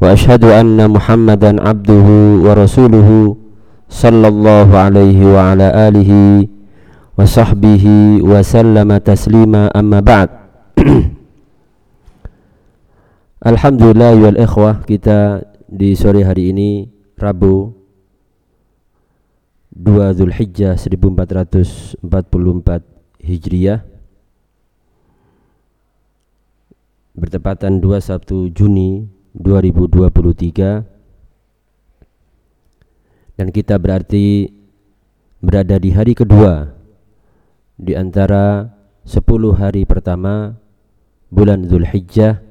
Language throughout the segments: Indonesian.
وأشهد أن محمدا عبده ورسوله صلى الله عليه وعلى آله وصحبه وسلم تسليما أما بعد Alhamdulillah wal ikhwah kita di sore hari ini Rabu 2 Zulhijjah 1444 Hijriah bertepatan 21 Juni 2023 dan kita berarti berada di hari kedua di antara 10 hari pertama bulan Zulhijjah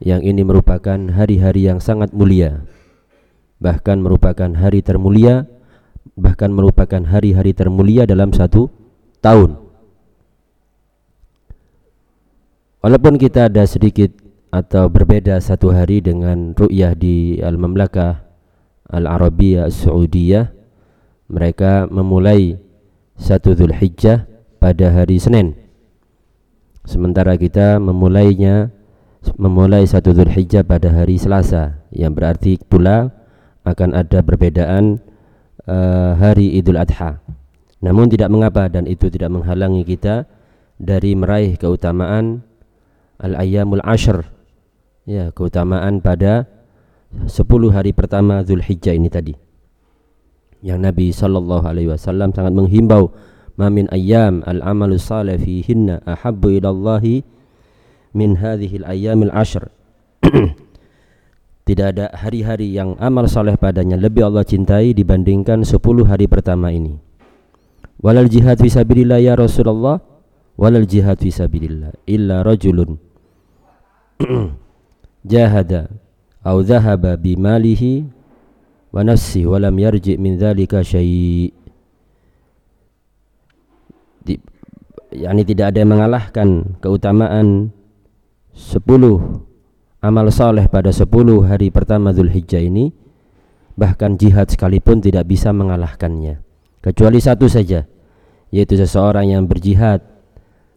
yang ini merupakan hari-hari yang sangat mulia bahkan merupakan hari termulia bahkan merupakan hari-hari termulia dalam satu tahun Walaupun kita ada sedikit atau berbeda satu hari dengan ru'yah di Al-Mamlakah Al-Arabiyah Saudiyah mereka memulai satu Zulhijjah pada hari Senin. Sementara kita memulainya memulai satu Zulhijjah pada hari Selasa yang berarti pula akan ada perbedaan uh, hari Idul Adha. Namun tidak mengapa dan itu tidak menghalangi kita dari meraih keutamaan al-ayyamul ashr. Ya keutamaan pada 10 hari pertama Zulhijjah ini tadi. Yang Nabi sallallahu alaihi wasallam sangat menghimbau mamin ayyam al-amalu salih fihinna ahabbu ilallahi min hadhihi al-ayyamil ashr. Tidak ada hari-hari yang amal saleh padanya lebih Allah cintai dibandingkan 10 hari pertama ini. Walal jihad fisabilillah ya Rasulullah. Walal jihad fisabilillah illa rajulun jahada au dhahaba bimalihi wa nafsi wa lam yarji min dhalika syai' Di, yakni tidak ada yang mengalahkan keutamaan 10 amal soleh pada 10 hari pertama Zulhijjah ini bahkan jihad sekalipun tidak bisa mengalahkannya kecuali satu saja yaitu seseorang yang berjihad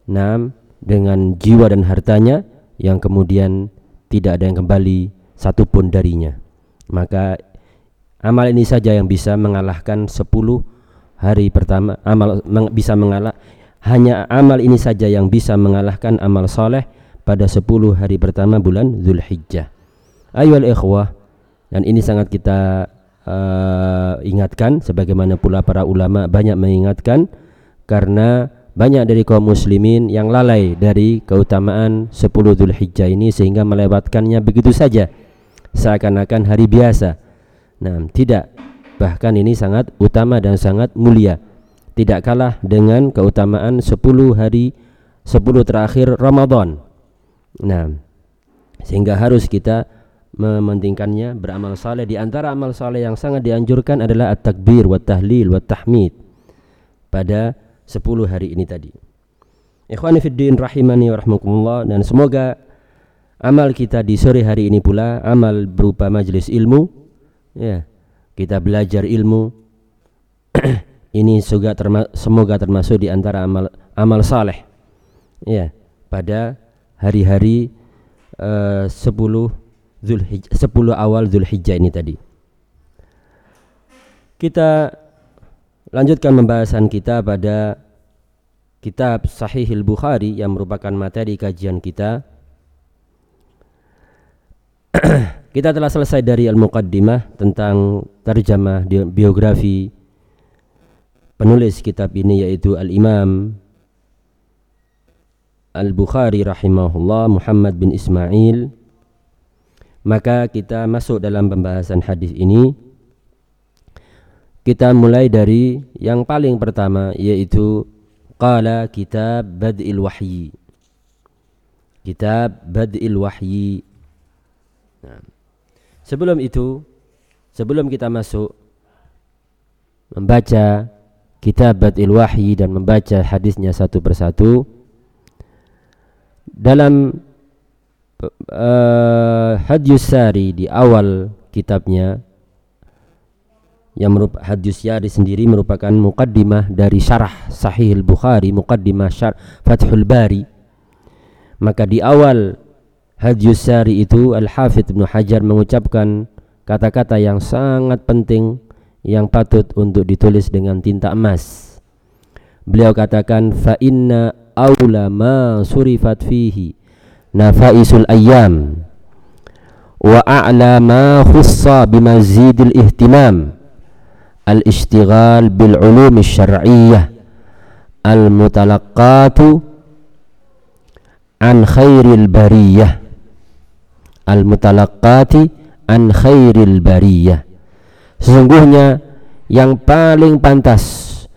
enam dengan jiwa dan hartanya yang kemudian tidak ada yang kembali satupun darinya. Maka amal ini saja yang bisa mengalahkan 10 hari pertama amal meng, bisa mengalah hanya amal ini saja yang bisa mengalahkan amal soleh pada 10 hari pertama bulan Zulhijjah. Ayol ikhwah dan ini sangat kita uh, ingatkan sebagaimana pula para ulama banyak mengingatkan karena banyak dari kaum muslimin yang lalai dari keutamaan 10 Zulhijjah ini sehingga melewatkannya begitu saja seakan-akan hari biasa. Nah, tidak. Bahkan ini sangat utama dan sangat mulia. Tidak kalah dengan keutamaan 10 hari 10 terakhir Ramadan. Nah, sehingga harus kita mementingkannya beramal saleh di antara amal saleh yang sangat dianjurkan adalah at-takbir wa tahlil tahmid pada 10 hari ini tadi. Ikhwani fiddin rahimani wa rahmakumullah dan semoga amal kita di sore hari ini pula amal berupa majelis ilmu ya kita belajar ilmu ini juga terma semoga termasuk di antara amal amal saleh ya pada hari-hari uh, 10 Zulhijjah 10 awal Zulhijjah ini tadi kita lanjutkan pembahasan kita pada kitab Sahihil Bukhari yang merupakan materi kajian kita. kita telah selesai dari al-muqaddimah tentang terjemah biografi penulis kitab ini yaitu al-Imam Al-Bukhari rahimahullah Muhammad bin Ismail maka kita masuk dalam pembahasan hadis ini kita mulai dari yang paling pertama yaitu qala kitab bad'il wahyi. Kitab bad'il wahyi. Nah. Sebelum itu, sebelum kita masuk membaca kitabatil wahyi dan membaca hadisnya satu persatu dalam uh, Hadis Sari di awal kitabnya yang merupakan Hadis Sari sendiri merupakan mukaddimah dari syarah Sahih Al-Bukhari, mukaddimah syarah Fathul Bari. Maka di awal Hadis Sari itu Al-Hafidh Ibnu Hajar mengucapkan kata-kata yang sangat penting yang patut untuk ditulis dengan tinta emas. Beliau katakan fa inna aula ma surifat fihi nafaisul ayyam wa a'la ma khussa bimazidil ihtimam al-ishtighal bil ulum syar'iyyah al-mutalaqqatu an khairil bariyah al-mutalaqqati an khairil bariyah sesungguhnya yang paling pantas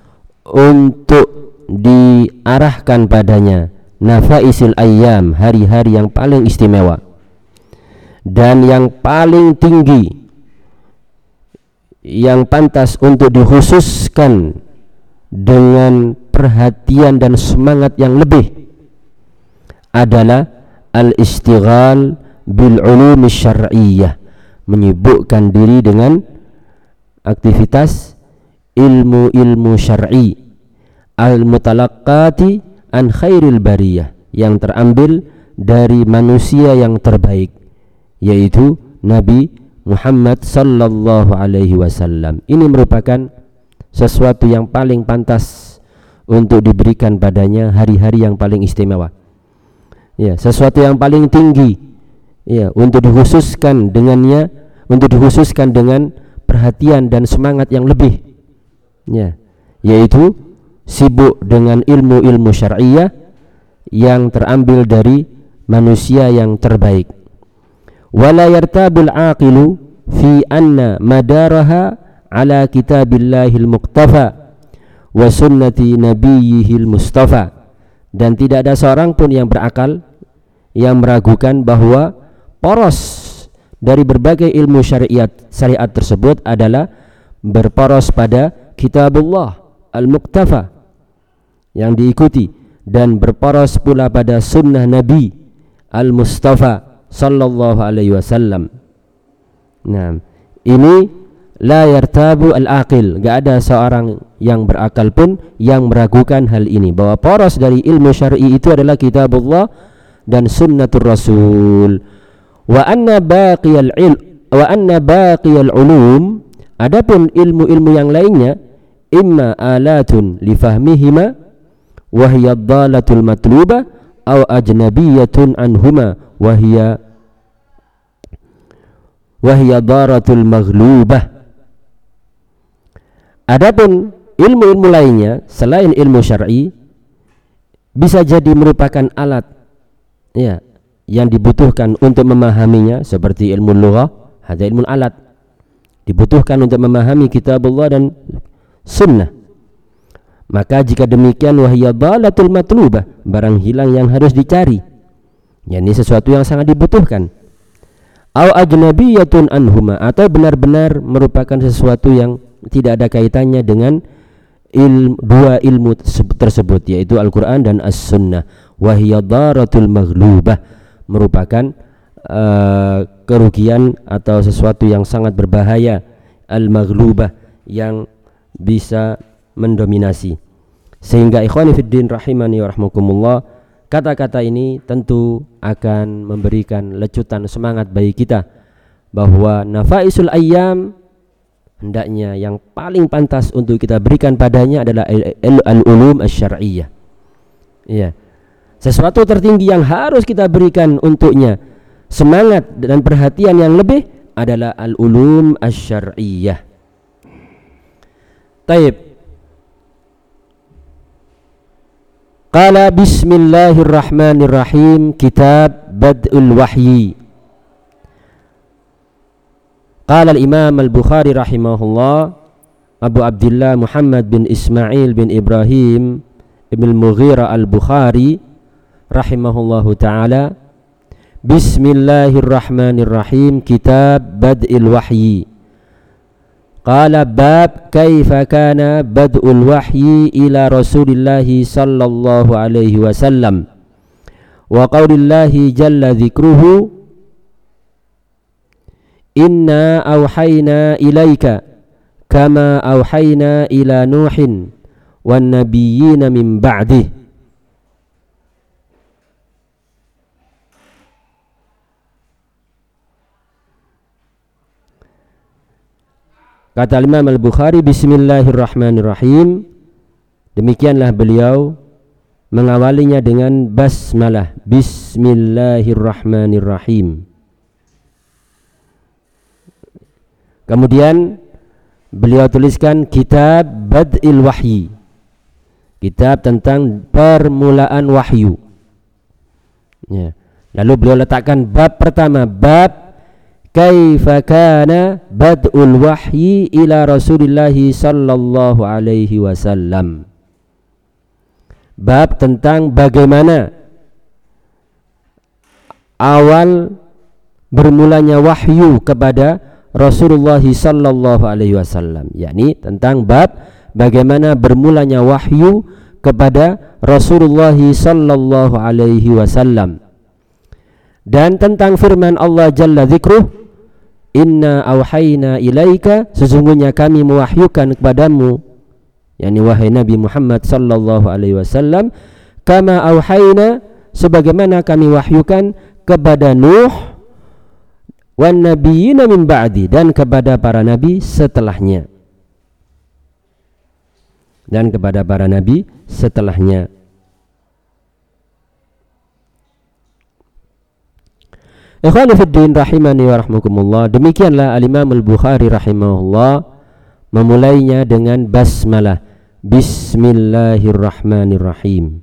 untuk diarahkan padanya nafaisil ayyam hari-hari yang paling istimewa dan yang paling tinggi yang pantas untuk dikhususkan dengan perhatian dan semangat yang lebih adalah al-istighal bil ulum syar'iyyah menyibukkan diri dengan aktivitas ilmu-ilmu syar'i al-mutalaqqati an khairil bariyah yang terambil dari manusia yang terbaik yaitu Nabi Muhammad sallallahu alaihi wasallam. Ini merupakan sesuatu yang paling pantas untuk diberikan padanya hari-hari yang paling istimewa. Ya, sesuatu yang paling tinggi ya untuk dikhususkan dengannya untuk dikhususkan dengan perhatian dan semangat yang lebih ya yaitu sibuk dengan ilmu-ilmu syariah yang terambil dari manusia yang terbaik wala aqilu fi anna madaraha ala kitabillahil muqtafa dan tidak ada seorang pun yang berakal yang meragukan bahwa poros dari berbagai ilmu syariat syariat tersebut adalah berporos pada kitabullah al-muqtafa yang diikuti dan berporos pula pada sunnah Nabi al-Mustafa sallallahu alaihi wasallam. Nah, ini la yartabu al-aqil, enggak ada seorang yang berakal pun yang meragukan hal ini. Bahwa poros dari ilmu syar'i itu adalah kitabullah dan sunnatur rasul. Wa anna baqiyal ilm wa anna baqiyal ulum adapun ilmu-ilmu yang lainnya imma alatun li fahmihima wa hiya dhalatul matluba aw ajnabiyatun anhuma wa hiya wa hiya daratul maghlubah Adapun ilmu-ilmu lainnya selain ilmu syar'i bisa jadi merupakan alat ya yang dibutuhkan untuk memahaminya seperti ilmu lughah, ada ilmu alat. Dibutuhkan untuk memahami kitabullah dan sunnah. Maka jika demikian wahya dalatul matlubah, barang hilang yang harus dicari. Ya, ini sesuatu yang sangat dibutuhkan. Au ajnabiyatun anhuma. Atau benar-benar merupakan sesuatu yang tidak ada kaitannya dengan ilmu, dua ilmu tersebut yaitu Al-Qur'an dan As-Sunnah. Wahya daratul maghlubah. Merupakan uh, kerugian atau sesuatu yang sangat berbahaya. Al-maghlubah yang bisa mendominasi. Sehingga ikhwani fiddin rahimani wa rahmakumullah kata-kata ini tentu akan memberikan lecutan semangat bagi kita bahwa nafaisul ayyam hendaknya yang paling pantas untuk kita berikan padanya adalah al-ulum asy-syar'iyyah. Iya sesuatu tertinggi yang harus kita berikan untuknya semangat dan perhatian yang lebih adalah al-ulum asy-syar'iyyah. Taib. Qala bismillahirrahmanirrahim kitab Bad'ul Wahyi. Qala al-Imam al-Bukhari rahimahullah Abu Abdullah Muhammad bin Ismail bin Ibrahim Ibn Mughira al-Bukhari rahimahullahu taala Bismillahirrahmanirrahim Kitab Bad'il Wahyi Qala bab kaifa kana bad'ul wahyi ila Rasulillah sallallahu alaihi wasallam wa qaulillahi jalla dzikruhu Inna auhayna ilaika kama auhayna ila Nuhin wan nabiyyina min ba'dih Kata Imam Al-Bukhari Bismillahirrahmanirrahim. Demikianlah beliau Mengawalinya dengan basmalah Bismillahirrahmanirrahim. Kemudian Beliau tuliskan Kitab Bad'il Wahyi Kitab tentang permulaan wahyu. Ya. Lalu beliau letakkan bab pertama Bab kaifa kana bad'ul wahyi ila Rasulillah sallallahu alaihi wasallam. Bab tentang bagaimana awal bermulanya wahyu kepada Rasulullah sallallahu alaihi wasallam, yakni tentang bab bagaimana bermulanya wahyu kepada Rasulullah sallallahu alaihi wasallam. Dan tentang firman Allah Jalla Dzikruh Inna awhayna ilaika sesungguhnya kami mewahyukan kepadamu. Yakni wahai Nabi Muhammad sallallahu alaihi wasallam kama awhayna sebagaimana kami wahyukan kepada Nuh wan nabiyina min ba'di dan kepada para nabi setelahnya. Dan kepada para nabi setelahnya Ikhwani rahimani wa. Demikianlah Al-Imam Al-Bukhari rahimahullah memulainya dengan basmalah. Bismillahirrahmanirrahim.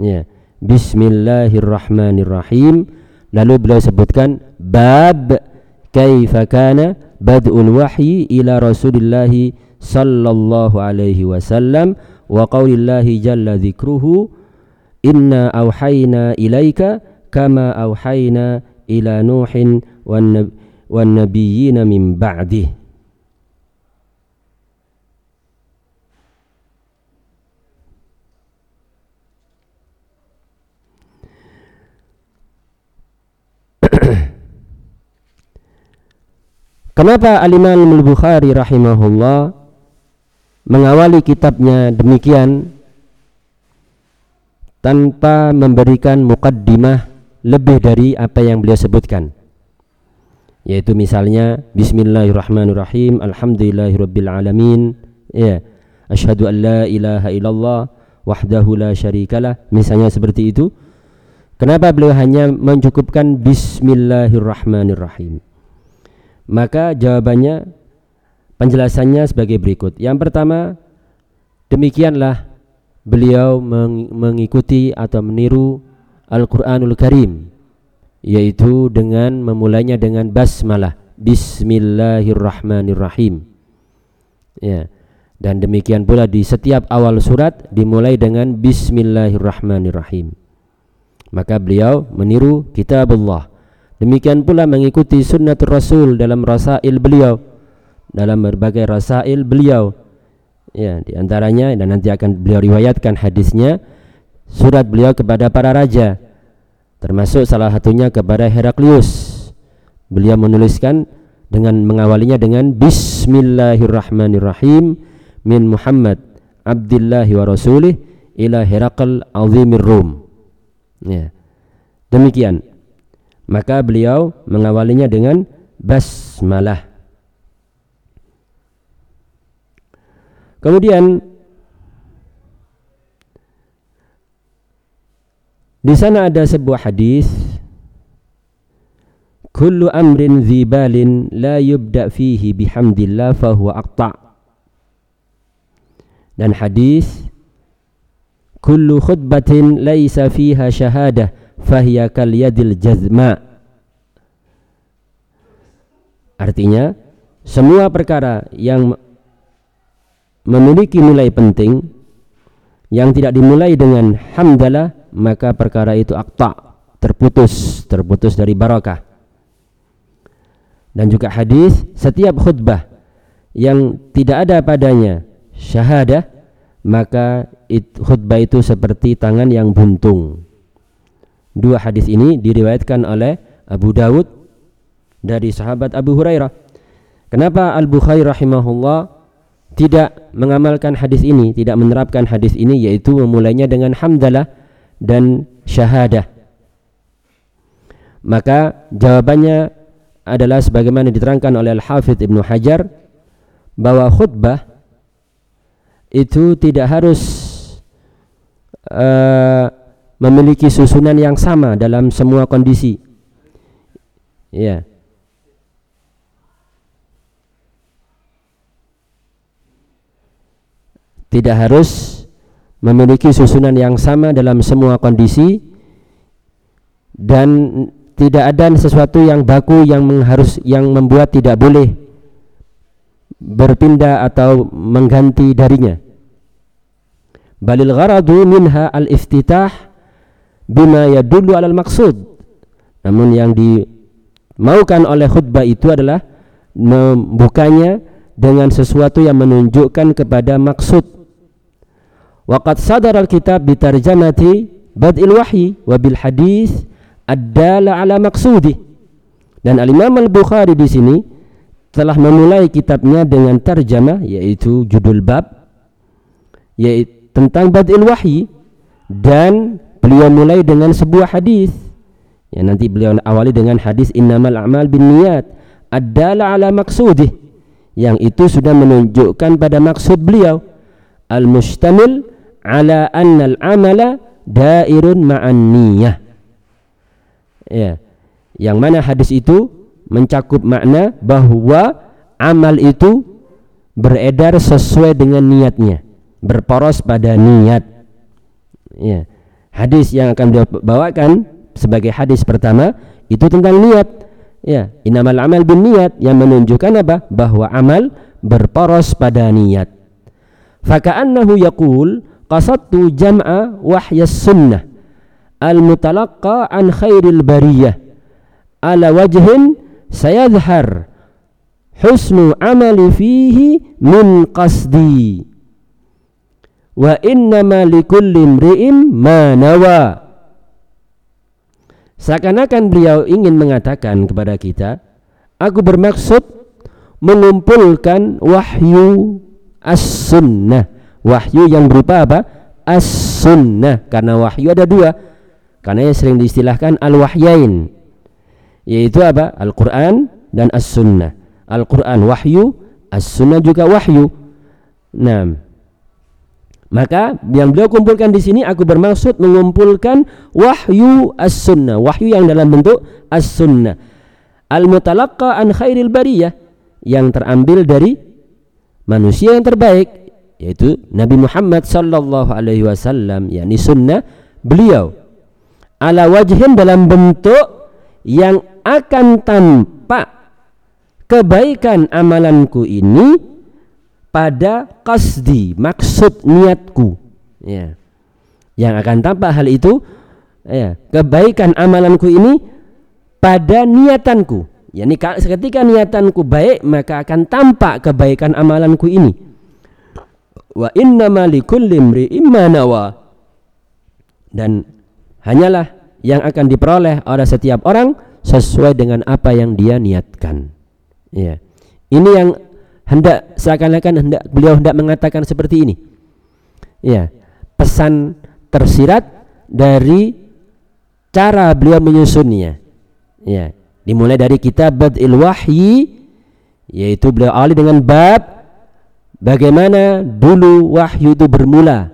Ya, Bismillahirrahmanirrahim. Lalu beliau sebutkan bab kaifa kana bad'ul wahyi ila Rasulillah sallallahu alaihi wasallam wa qaulillahi jalla dzikruhu inna auhayna ilaika kama auhayna ila Nuhin wan nabiyyina min ba'dih Kenapa Al-Imam Al-Bukhari rahimahullah mengawali kitabnya demikian? Tanpa memberikan mukaddimah lebih dari apa yang beliau sebutkan. Yaitu misalnya bismillahirrahmanirrahim alhamdulillahirabbil alamin ya asyhadu an la ilaha illallah wahdahu la syarikalah. Misalnya seperti itu. Kenapa beliau hanya mencukupkan bismillahirrahmanirrahim? Maka jawabannya penjelasannya sebagai berikut. Yang pertama demikianlah beliau mengikuti atau meniru Al-Qur'anul Karim yaitu dengan memulainya dengan basmalah. Bismillahirrahmanirrahim. Ya. Dan demikian pula di setiap awal surat dimulai dengan Bismillahirrahmanirrahim. Maka beliau meniru kitabullah. Demikian pula mengikuti sunnatul rasul dalam rasail beliau dalam berbagai rasail beliau. Ya di antaranya dan nanti akan beliau riwayatkan hadisnya surat beliau kepada para raja termasuk salah satunya kepada Heraklius. Beliau menuliskan dengan mengawalinya dengan Bismillahirrahmanirrahim min Muhammad Abdillahi wa Rasulih ila Herakl azimir Rum. Ya. demikian. Maka beliau mengawalinya dengan basmalah. Kemudian Di sana ada sebuah hadis Kullu amrin zibalin la yubda fihi bihamdillah fahuwa aqta' Dan hadis Kullu khutbatin laisa fiha syahadah fahiya kal yadil jazma. Artinya semua perkara yang memiliki nilai penting yang tidak dimulai dengan hamdalah maka perkara itu akta terputus, terputus dari barakah. Dan juga hadis setiap khutbah yang tidak ada padanya syahadah maka it, khutbah itu seperti tangan yang buntung. Dua hadis ini diriwayatkan oleh Abu Dawud dari sahabat Abu Hurairah. Kenapa Al-Bukhari rahimahullah tidak mengamalkan hadis ini, tidak menerapkan hadis ini yaitu memulainya dengan hamdalah dan syahadah. Maka jawabannya adalah sebagaimana diterangkan oleh Al-Hafidh Ibnu Hajar bahwa khutbah itu tidak harus uh, memiliki susunan yang sama dalam semua kondisi. Ya. Tidak harus memiliki susunan yang sama dalam semua kondisi dan tidak ada sesuatu yang baku yang harus yang membuat tidak boleh berpindah atau mengganti darinya. Balil gharadu minha al-iftitah bima yadullu alal maksud. Namun yang dimaukan oleh khutbah itu adalah membukanya dengan sesuatu yang menunjukkan kepada maksud. Waqad sadar al-kitab bitarjamati bad'il wahyi wa bil hadis ad-dala ala maksudi. Dan Al-Imam Al-Bukhari di sini telah memulai kitabnya dengan tarjamah yaitu judul bab yaitu tentang badil wahyi dan beliau mulai dengan sebuah hadis. Ya nanti beliau awali dengan hadis innamal a'mal binniyat ad-dala ala maksudih yang itu sudah menunjukkan pada maksud beliau al-mustamil ala anna al-amala dairun ma'an niyah. Ya. Yang mana hadis itu mencakup makna bahwa amal itu beredar sesuai dengan niatnya berporos pada niat. Ya. Hadis yang akan beliau bawakan sebagai hadis pertama itu tentang niat. Ya. Inamal amal bin niat yang menunjukkan apa? Bahwa amal berporos pada niat. Faka'annahu yaqul qasadtu jam'a wahyas sunnah al-mutalaqqa an khairil bariyah. Ala wajhin sayadhhar husnu amali fihi min qasdi. Wa innama likulli imri'in ma nawa. Seakan-akan beliau ingin mengatakan kepada kita aku bermaksud mengumpulkan wahyu as-sunnah wahyu yang berupa apa as-sunnah karena wahyu ada dua karena yang sering diistilahkan al-wahyain yaitu apa? Al-Qur'an dan As-Sunnah. Al-Qur'an wahyu, As-Sunnah juga wahyu. Nah, maka yang beliau kumpulkan di sini aku bermaksud mengumpulkan wahyu as-sunnah, wahyu yang dalam bentuk as-sunnah. Al-mutalaqqa an khairil bariyah yang terambil dari manusia yang terbaik yaitu Nabi Muhammad sallallahu alaihi wasallam yakni sunnah beliau. Ala wajhin dalam bentuk yang akan tampak kebaikan amalanku ini pada kasdi maksud niatku. Ya. Yang akan tampak hal itu ya kebaikan amalanku ini pada niatanku. Yakni ketika niatanku baik maka akan tampak kebaikan amalanku ini wa innama likulli imri'in dan hanyalah yang akan diperoleh oleh setiap orang sesuai dengan apa yang dia niatkan. Ya. Ini yang hendak seakan-akan hendak beliau hendak mengatakan seperti ini. Ya. Pesan tersirat dari cara beliau menyusunnya. Ya. Dimulai dari kitab Badil Wahyi yaitu beliau awali dengan bab bagaimana dulu wahyu itu bermula.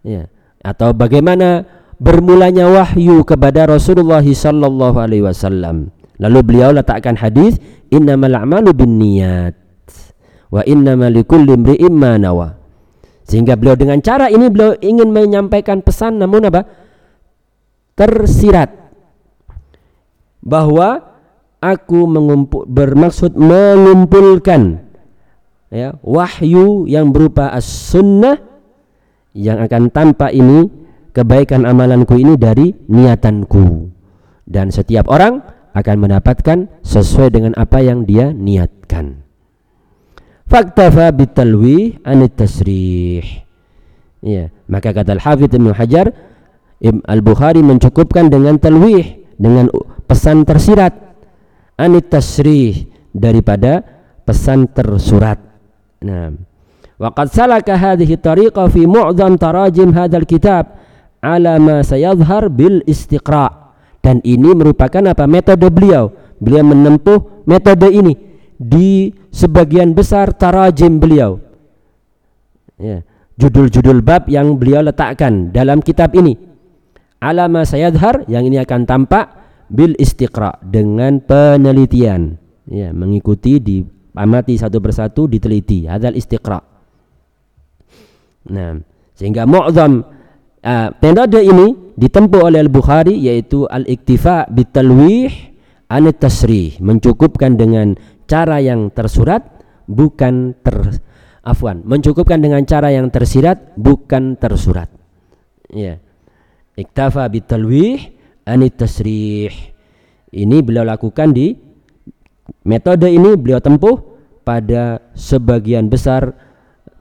Ya. Atau bagaimana bermulanya wahyu kepada Rasulullah sallallahu alaihi wasallam. Lalu beliau letakkan hadis innamal a'malu binniyat wa innamal likulli imri'in ma nawa. Sehingga beliau dengan cara ini beliau ingin menyampaikan pesan namun apa? tersirat bahwa aku bermaksud mengumpulkan ya wahyu yang berupa as-sunnah yang akan tampak ini kebaikan amalanku ini dari niatanku dan setiap orang akan mendapatkan sesuai dengan apa yang dia niatkan. Faktafa bitalwi anit tasrih. Ya, maka kata Al-Hafidz Ibnu Hajar Al-Bukhari mencukupkan dengan talwih dengan pesan tersirat anit tasrih daripada pesan tersurat. Nah, waqad salaka hadhihi tariqa fi tarajim kitab ala ma sayadhhar bil istiqra' dan ini merupakan apa? Metode beliau. Beliau menempuh metode ini di sebagian besar tarajim beliau. Ya. Judul-judul bab yang beliau letakkan dalam kitab ini. Alama sayadhar yang ini akan tampak bil istiqra dengan penelitian. Ya mengikuti di amati satu persatu diteliti. Hadal istiqra. Nah sehingga mu'zam uh, metode ini ditempuh oleh Al-Bukhari yaitu al-iktifa bitalwih an tasrih mencukupkan dengan cara yang tersurat bukan ter afwan mencukupkan dengan cara yang tersirat bukan tersurat. Ya. Iktafa bitalwih anit tasrih. Ini beliau lakukan di metode ini beliau tempuh pada sebagian besar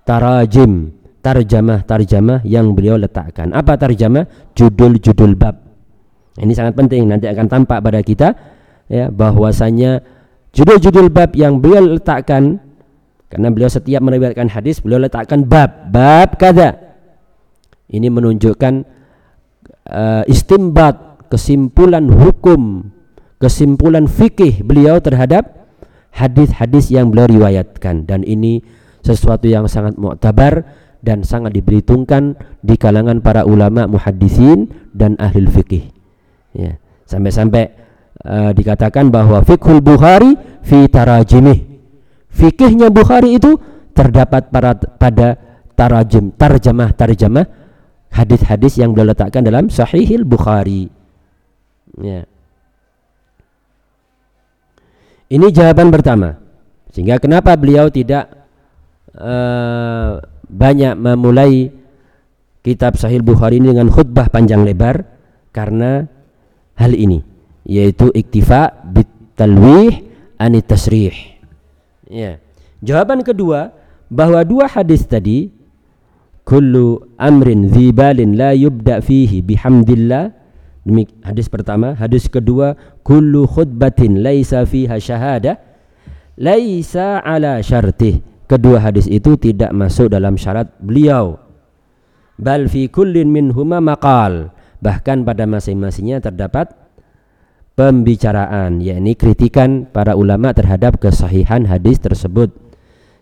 tarajim tarjamah-tarjamah yang beliau letakkan. Apa tarjamah? Judul-judul bab. Ini sangat penting nanti akan tampak pada kita ya bahwasanya judul-judul bab yang beliau letakkan karena beliau setiap meriwayatkan hadis beliau letakkan bab, bab kada. Ini menunjukkan uh, istimbat, kesimpulan hukum, kesimpulan fikih beliau terhadap hadis-hadis yang beliau riwayatkan dan ini sesuatu yang sangat muktabar dan sangat diperhitungkan di kalangan para ulama muhaddisin dan ahli fikih. Ya, sampai-sampai uh, dikatakan bahwa fikhul Bukhari fi tarajimih fikihnya Bukhari itu terdapat pada, pada tarajim, tarjamah, tarjamah hadis-hadis yang beliau letakkan dalam Sahihil Bukhari. Ya. Ini jawaban pertama. Sehingga kenapa beliau tidak uh, banyak memulai kitab Sahih Bukhari ini dengan khutbah panjang lebar karena hal ini yaitu iktifa bitalwih anit tasrih Ya. Jawaban kedua bahwa dua hadis tadi kullu amrin dzibalin la yubda fihi bihamdillah hadis pertama hadis kedua kullu khutbatin laisa fiha syahadah laisa ala syartih. Kedua hadis itu tidak masuk dalam syarat beliau. Bal fi kullin minhuma maqal. Bahkan pada masing-masingnya terdapat pembicaraan yakni kritikan para ulama terhadap kesahihan hadis tersebut.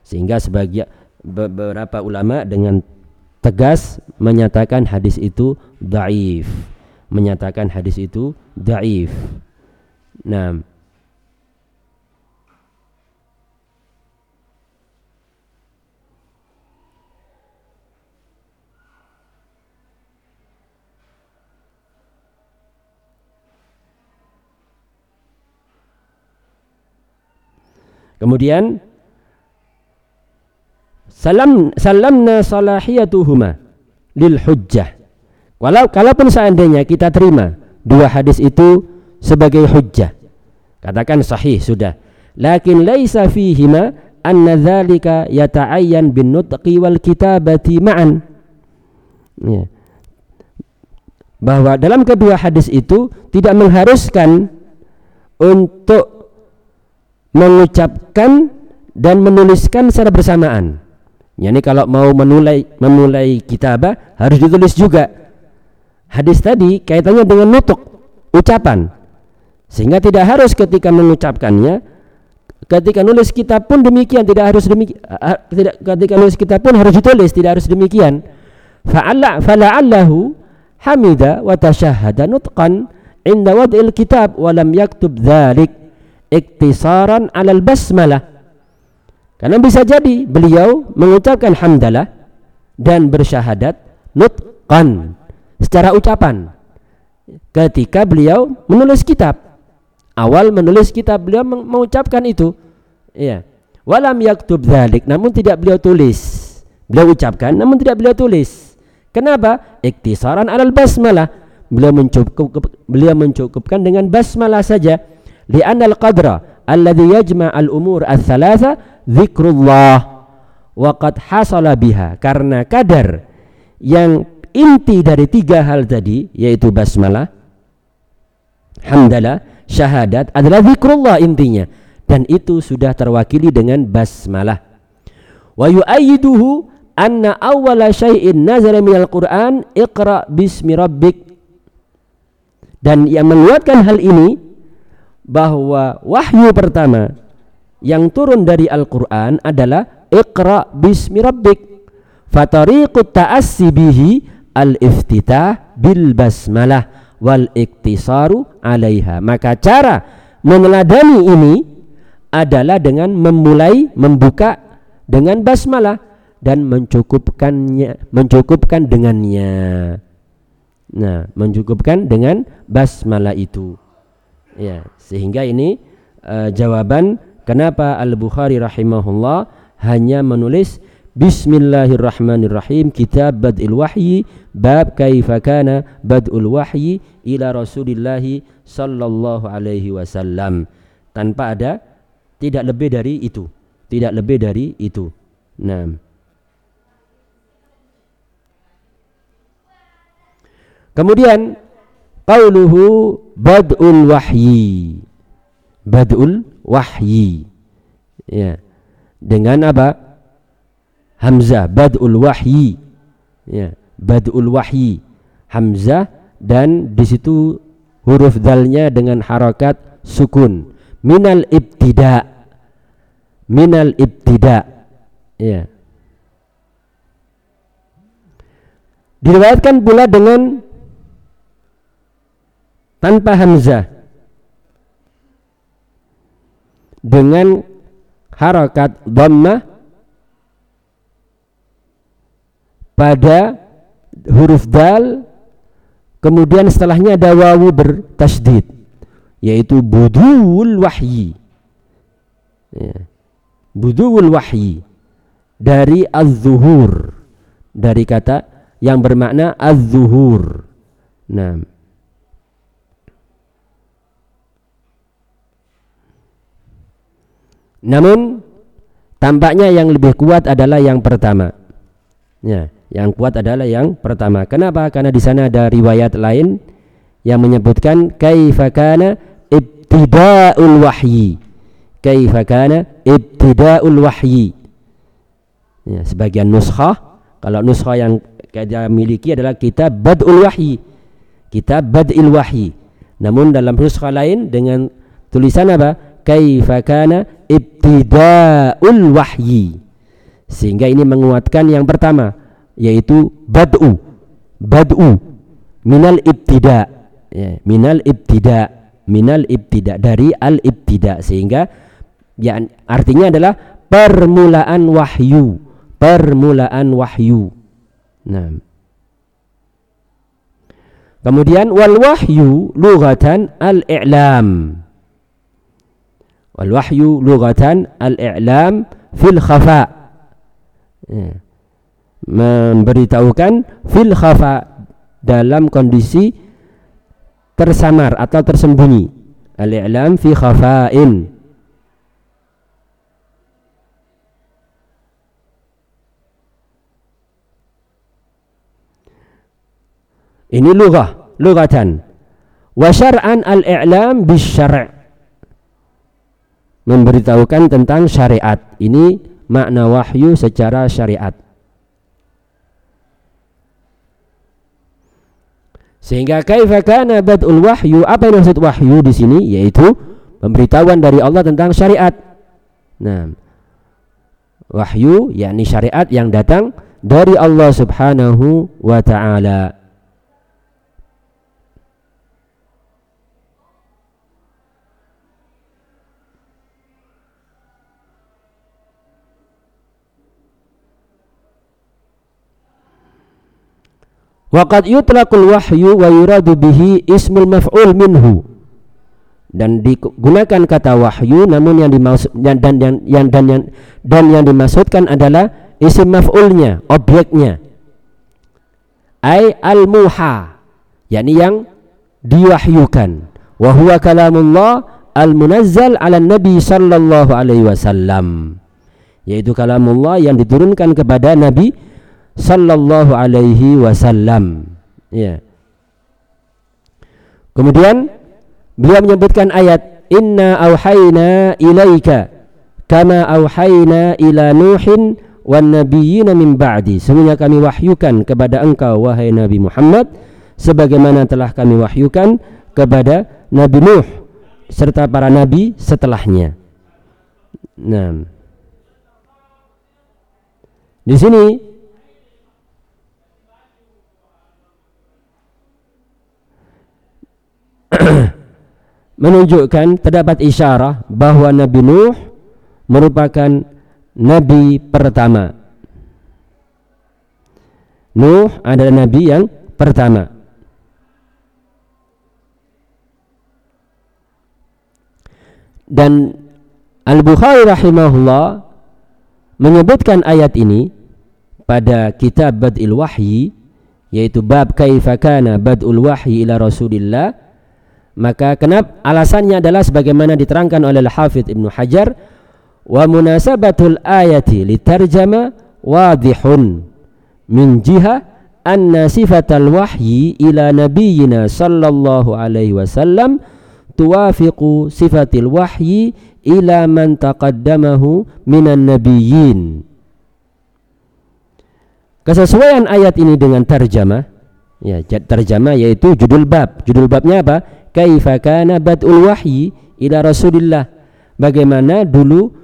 Sehingga sebagian beberapa ulama dengan tegas menyatakan hadis itu daif menyatakan hadis itu daif nah Kemudian salam salamna salahiyatuhuma lil hujjah. Walau kalaupun seandainya kita terima dua hadis itu sebagai hujjah. Katakan sahih sudah. Lakin laisa fihima anna dzalika yata'ayyan bin nutqi wal kitabati ma'an. Ya. Bahwa dalam kedua hadis itu tidak mengharuskan untuk mengucapkan dan menuliskan secara bersamaan. Yani kalau mau memulai memulai kitabah harus ditulis juga. Hadis tadi kaitannya dengan nutuk, ucapan. Sehingga tidak harus ketika mengucapkannya ketika nulis kitab pun demikian tidak harus demikian tidak ketika nulis kitab pun harus ditulis tidak harus demikian. Fa'alla fala'allahu hamida wa tashahhada nutqan inda wad'il kitab wa lam yaktub dzalik iktisaran alal basmalah. Karena bisa jadi beliau mengucapkan hamdalah dan bersyahadat nutqan secara ucapan ketika beliau menulis kitab awal menulis kitab beliau mengucapkan itu. Ya walam yaktub dzalik namun tidak beliau tulis. Beliau ucapkan namun tidak beliau tulis. Kenapa? Iktisaran alal basmalah. Beliau mencukup beliau mencukupkan dengan basmalah saja. Li'anna al-qadra alladhi yajma' al-umur ats-tsalatsa dzikrullah wa qad hasala biha. Karena kadar yang inti dari tiga hal tadi yaitu basmalah hamdalah syahadat adalah zikrullah intinya. Dan itu sudah terwakili dengan basmalah. Wa yu'ayyiduhu anna awwala syai'in nazala minal Qur'an iqra bismi rabbik. Dan yang menguatkan hal ini bahwa wahyu pertama yang turun dari Al-Qur'an adalah iqra bismi rabbik. Fatariqut ta'assi bihi al-iftitah bil basmalah wal iktisaru alaiha. Maka cara meneladani ini adalah dengan memulai membuka dengan basmalah dan mencukupkannya mencukupkan dengannya. Nah mencukupkan dengan basmalah itu. Ya sehingga ini uh, jawaban kenapa Al Bukhari rahimahullah hanya menulis Bismillahirrahmanirrahim. Kitab Bad'il Wahyi. Bab kaifa kana bad'ul wahyi ila Rasulillah sallallahu alaihi wasallam. Tanpa ada tidak lebih dari itu. Tidak lebih dari itu. Nah kemudian qauluhu bad'ul wahyi. Bad'ul wahyi. Ya. Dengan apa hamzah badul wahyi. Ya badul wahyi. Hamzah dan di situ huruf dalnya dengan harakat sukun. Minal ibtida. Minal ibtida. Ya. Diriwayatkan pula dengan tanpa hamzah. Dengan harakat dhammah pada huruf dal kemudian setelahnya ada wawu bertasdid yaitu budul wahyi. Ya. budul wahyi dari az-zuhur dari kata yang bermakna az-zuhur. Nah namun tampaknya yang lebih kuat adalah yang pertama. Ya yang kuat adalah yang pertama. Kenapa? Karena di sana ada riwayat lain yang menyebutkan kaifa kana ibtida'ul wahyi. Kaifa kana ibtida'ul wahyi. Ya, sebagian nuskhah kalau nuskhah yang kita miliki adalah kitab Bad'ul Wahyi. Kitab Bad'il Wahyi. Namun dalam nuskhah lain dengan tulisan apa? Kaifa ibtida'ul wahyi. Sehingga ini menguatkan yang pertama yaitu bad'u. Bad'u. Minal ibtida. Ya, minal ibtida. Minal ibtida. Dari al ibtida. Sehingga ya artinya adalah permulaan wahyu. Permulaan wahyu. Nah kemudian wal wahyu lughatan al i'lam wal wahyu lughatan al i'lam fil khafa. Ya memberitahukan fil khafa dalam kondisi tersamar atau tersembunyi. Al-i'lam fi khafa'in. Ini lughah lughatan. Wa syar'an al-i'lam bis syar' memberitahukan tentang syariat. Ini makna wahyu secara syariat Sehingga kaifa kana badul wahyu? Apa yang maksud wahyu di sini? Yaitu pemberitahuan dari Allah tentang syariat. Nah, wahyu yakni syariat yang datang dari Allah Subhanahu wa taala. Waqad yutlaqul wahyu wa yuradu bihi ismul maf'ul minhu. Dan digunakan kata wahyu namun yang dimaksud dan dan yang, yang dan yang dan yang dimaksudkan adalah isim maf'ulnya, objeknya. Ai al-muha yakni yang diwahyukan wa huwa kalamullah al-munazzal ala nabi sallallahu alaihi wasallam yaitu kalamullah yang diturunkan kepada nabi sallallahu alaihi wasallam. Ya. Kemudian beliau menyebutkan ayat inna auhayna ilaika kama auhayna ila nuhin wan nabiyyina min ba'di. Sungguhnya kami wahyukan kepada engkau wahai nabi Muhammad sebagaimana telah kami wahyukan kepada Nabi Nuh serta para nabi setelahnya. Nah, di sini menunjukkan terdapat isyarah bahwa Nabi Nuh merupakan nabi pertama. Nuh adalah nabi yang pertama. Dan Al-Bukhari rahimahullah menyebutkan ayat ini pada kitab Bad'il Wahyi yaitu bab kaifa kana bad'ul wahyi ila Rasulillah maka kenapa? Alasannya adalah sebagaimana diterangkan oleh Al-Hafidh Ibnu Hajar wa munasabatul ayati litarjama wadihun min jiha anna sifatal wahyi ila nabiyyina sallallahu alaihi wasallam tuwafiqu sifatil wahyi ila man taqaddamahu minan nabiyyin. Kesesuaian ayat ini dengan terjemah ya terjemah yaitu judul bab judul babnya apa kaifa kana badul wahyi ila rasulillah bagaimana dulu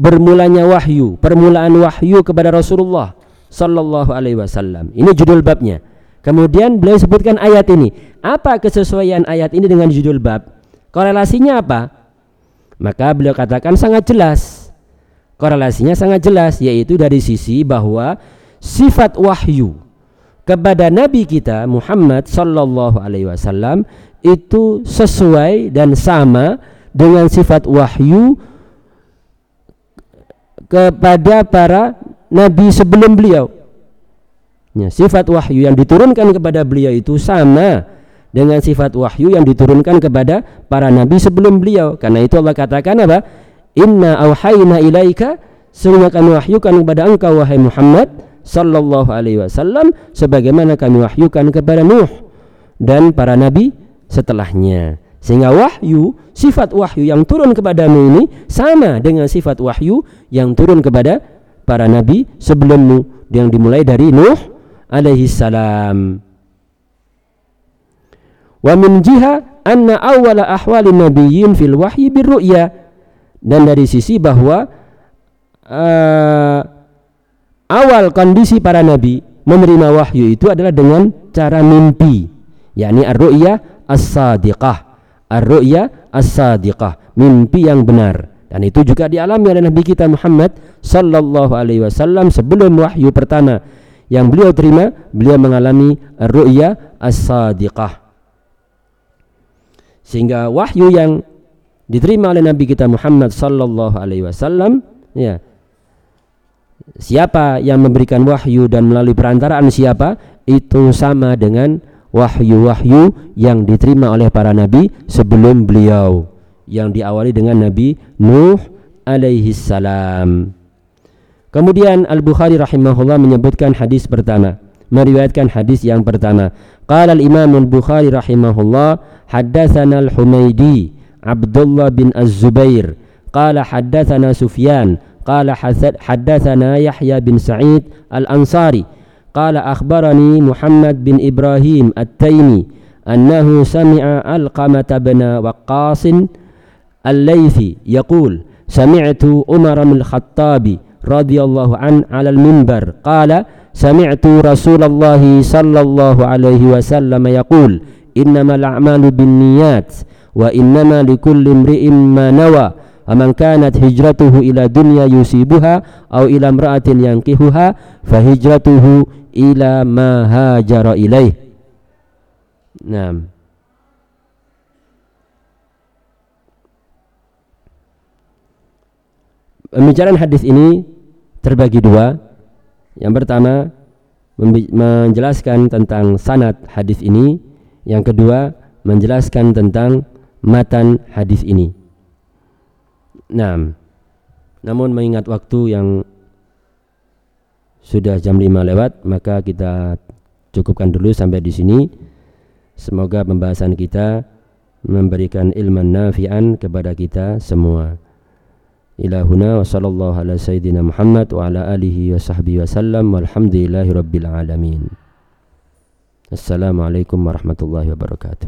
bermulanya wahyu permulaan wahyu kepada Rasulullah sallallahu alaihi wasallam ini judul babnya Kemudian beliau sebutkan ayat ini. Apa kesesuaian ayat ini dengan judul bab? Korelasinya apa? Maka beliau katakan sangat jelas. Korelasinya sangat jelas yaitu dari sisi bahwa sifat wahyu kepada nabi kita Muhammad sallallahu alaihi wasallam itu sesuai dan sama dengan sifat wahyu kepada para nabi sebelum beliau Ya, sifat wahyu yang diturunkan kepada beliau itu sama dengan sifat wahyu yang diturunkan kepada para nabi sebelum beliau. Karena itu Allah katakan apa? Inna auhayna ilaika sungguh kami wahyukan kepada engkau wahai Muhammad sallallahu alaihi wasallam sebagaimana kami wahyukan kepada Nuh dan para nabi setelahnya. Sehingga wahyu, sifat wahyu yang turun kepadamu ini sama dengan sifat wahyu yang turun kepada para nabi sebelummu yang dimulai dari Nuh alaihi salam. Wa min jiha anna awwala ahwali nabiyyin fil wahyi birru'ya. Dan dari sisi bahwa uh, awal kondisi para nabi menerima wahyu itu adalah dengan cara mimpi, yakni ar-ru'ya as-sadiqah. Ar-ru'ya as-sadiqah, mimpi yang benar. Dan itu juga dialami oleh Nabi kita Muhammad sallallahu alaihi wasallam sebelum wahyu pertama yang beliau terima beliau mengalami ru'ya as-sadiqah sehingga wahyu yang diterima oleh Nabi kita Muhammad sallallahu alaihi wasallam ya siapa yang memberikan wahyu dan melalui perantaraan siapa itu sama dengan wahyu-wahyu yang diterima oleh para nabi sebelum beliau yang diawali dengan Nabi Nuh alaihi salam. Kemudian Al-Bukhari rahimahullah menyebutkan hadis pertama, meriwayatkan hadis yang pertama. Qala al-Imam Al-Bukhari rahimahullah, haddatsana Al-Humaidi Abdullah bin Az-Zubair, qala haddatsana Sufyan, qala haddatsana Yahya bin Sa'id Al-Ansari, qala akhbarani Muhammad bin Ibrahim At-Taimi annahu sami'a Al-Qamah bin Waqqas Al-Laythi yaqul sami'tu Umar bin Al-Khattabi radhiyallahu an 'ala al-minbar qala sami'tu Rasulullah sallallahu alaihi wasallam yaqul innamal a'malu binniyat wa innama likulli imri'in ma nawa Aman kanat hijratuhu ila dunya yusibuha au ila imra'atin yankihuha fa hijratuhu ila ma hajara ilaih. Naam. Pembicaraan hadis ini terbagi dua. Yang pertama menjelaskan tentang sanad hadis ini, yang kedua menjelaskan tentang matan hadis ini. Nah, namun mengingat waktu yang sudah jam 5 lewat, maka kita cukupkan dulu sampai di sini. Semoga pembahasan kita memberikan ilmu nafi'an kepada kita semua. Ilahuna wa sallallahu ala sayyidina Muhammad wa ala alihi wa sahbihi wa sallam walhamdulillahi rabbil alamin. Assalamualaikum warahmatullahi wabarakatuh.